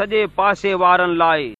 سڄي پاسي وارن لاءِ.